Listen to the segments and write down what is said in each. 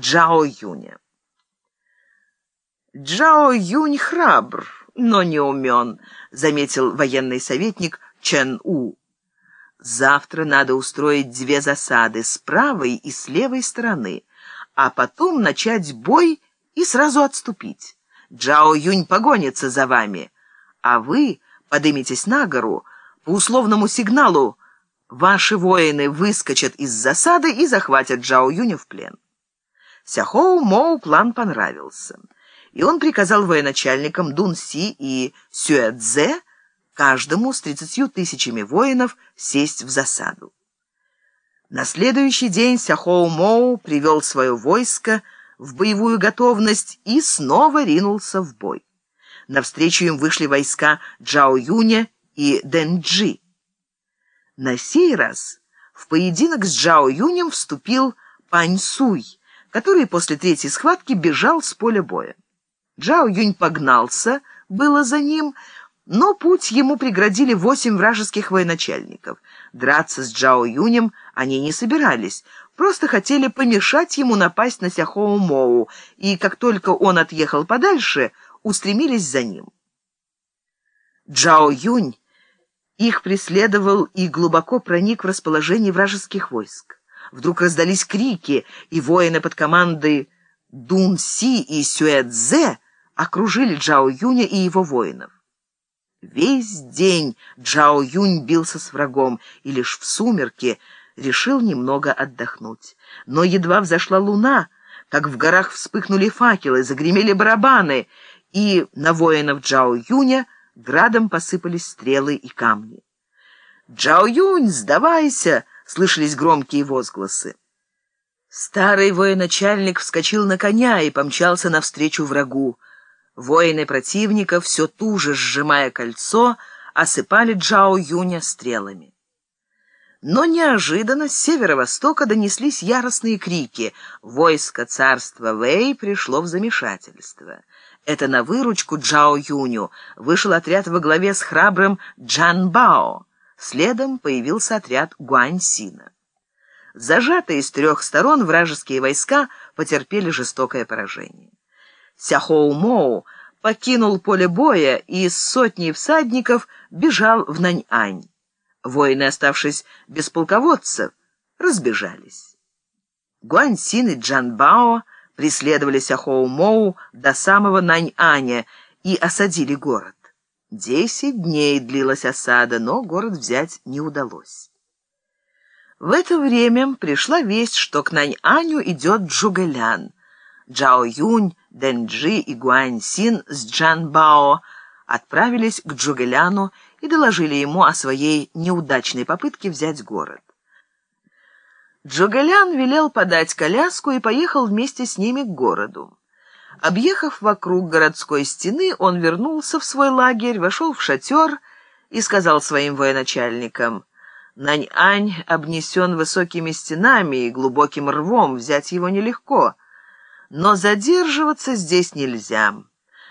Джао Юня. «Джао Юнь храбр, но не умен», — заметил военный советник Чен У. «Завтра надо устроить две засады с правой и с левой стороны, а потом начать бой и сразу отступить. Джао Юнь погонится за вами, а вы подыметесь на гору, по условному сигналу ваши воины выскочат из засады и захватят Джао Юня в плен». Сяхоу Моу план понравился и он приказал военачальникам Дун Си и Сюэцзе, каждому с тридцатью тысячами воинов, сесть в засаду. На следующий день Сяхоу Моу привел свое войско в боевую готовность и снова ринулся в бой. Навстречу им вышли войска Джао Юня и Дэнджи. На сей раз в поединок с Джао Юнем вступил Пань Суй, который после третьей схватки бежал с поля боя. Джао Юнь погнался, было за ним, но путь ему преградили восемь вражеских военачальников. Драться с Джао Юнем они не собирались, просто хотели помешать ему напасть на Сяхоу Моу, и как только он отъехал подальше, устремились за ним. Джао Юнь их преследовал и глубоко проник в расположение вражеских войск. Вдруг раздались крики, и воины под командой Дун Си и Сюэцзе окружили Джао Юня и его воинов. Весь день Джао Юнь бился с врагом и лишь в сумерки решил немного отдохнуть. Но едва взошла луна, как в горах вспыхнули факелы, загремели барабаны, и на воинов Джао Юня градом посыпались стрелы и камни. «Джао Юнь, сдавайся!» — слышались громкие возгласы. Старый военачальник вскочил на коня и помчался навстречу врагу. Воины противника, все туже сжимая кольцо, осыпали Джао Юня стрелами. Но неожиданно с северо-востока донеслись яростные крики. Войско царства Вэй пришло в замешательство. Это на выручку Джао Юню вышел отряд во главе с храбрым Джан Бао. Следом появился отряд Гуаньсина. Зажатые с трех сторон вражеские войска потерпели жестокое поражение. Сяхоу Моу покинул поле боя и с сотней всадников бежал в Наньань. Воины, оставшись без полководцев, разбежались. Гуаньсин и Джанбао преследовали Сяхоу Моу до самого Наньаня и осадили город. Десять дней длилась осада, но город взять не удалось. В это время пришла весть, что к Наньаню идет Джугэлян. Джао Юнь Дэнджи и Гуань Син с Джан Бао отправились к Джугеляну и доложили ему о своей неудачной попытке взять город. Джугелян велел подать коляску и поехал вместе с ними к городу. Объехав вокруг городской стены, он вернулся в свой лагерь, вошел в шатер и сказал своим военачальникам, «Нань-Ань обнесен высокими стенами и глубоким рвом, взять его нелегко». Но задерживаться здесь нельзя.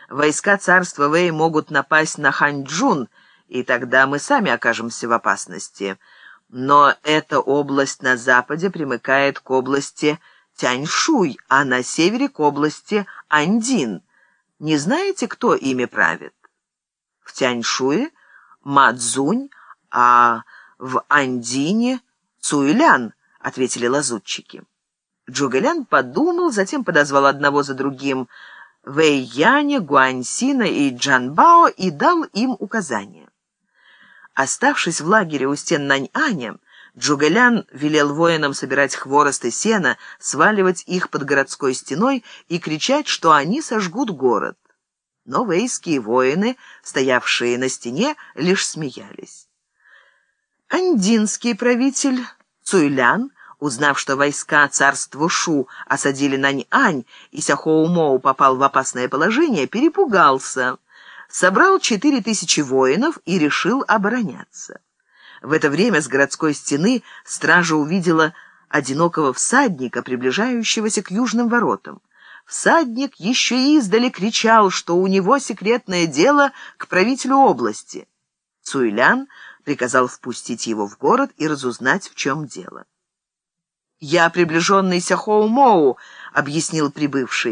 Войска царства Вэй могут напасть на Ханчжун, и тогда мы сами окажемся в опасности. Но эта область на западе примыкает к области Тяньшуй, а на севере к области Андин. Не знаете, кто ими правит? В Тяньшуе Мадзунь, а в Андине Цуйлян, ответили лазутчики. Джугэлян подумал, затем подозвал одного за другим Вэйяня, Гуаньсина и Джанбао и дал им указания. Оставшись в лагере у стен Наньаня, Джугэлян велел воинам собирать хворост и сено, сваливать их под городской стеной и кричать, что они сожгут город. Но вейские воины, стоявшие на стене, лишь смеялись. Андинский правитель Цуйлян Узнав, что войска царства Шу осадили Нань-Ань, и Сяхоу-Моу попал в опасное положение, перепугался, собрал четыре тысячи воинов и решил обороняться. В это время с городской стены стража увидела одинокого всадника, приближающегося к южным воротам. Всадник еще издали кричал, что у него секретное дело к правителю области. Цуйлян приказал впустить его в город и разузнать, в чем дело. «Я приближенный Сяхоу-Моу», — объяснил прибывший.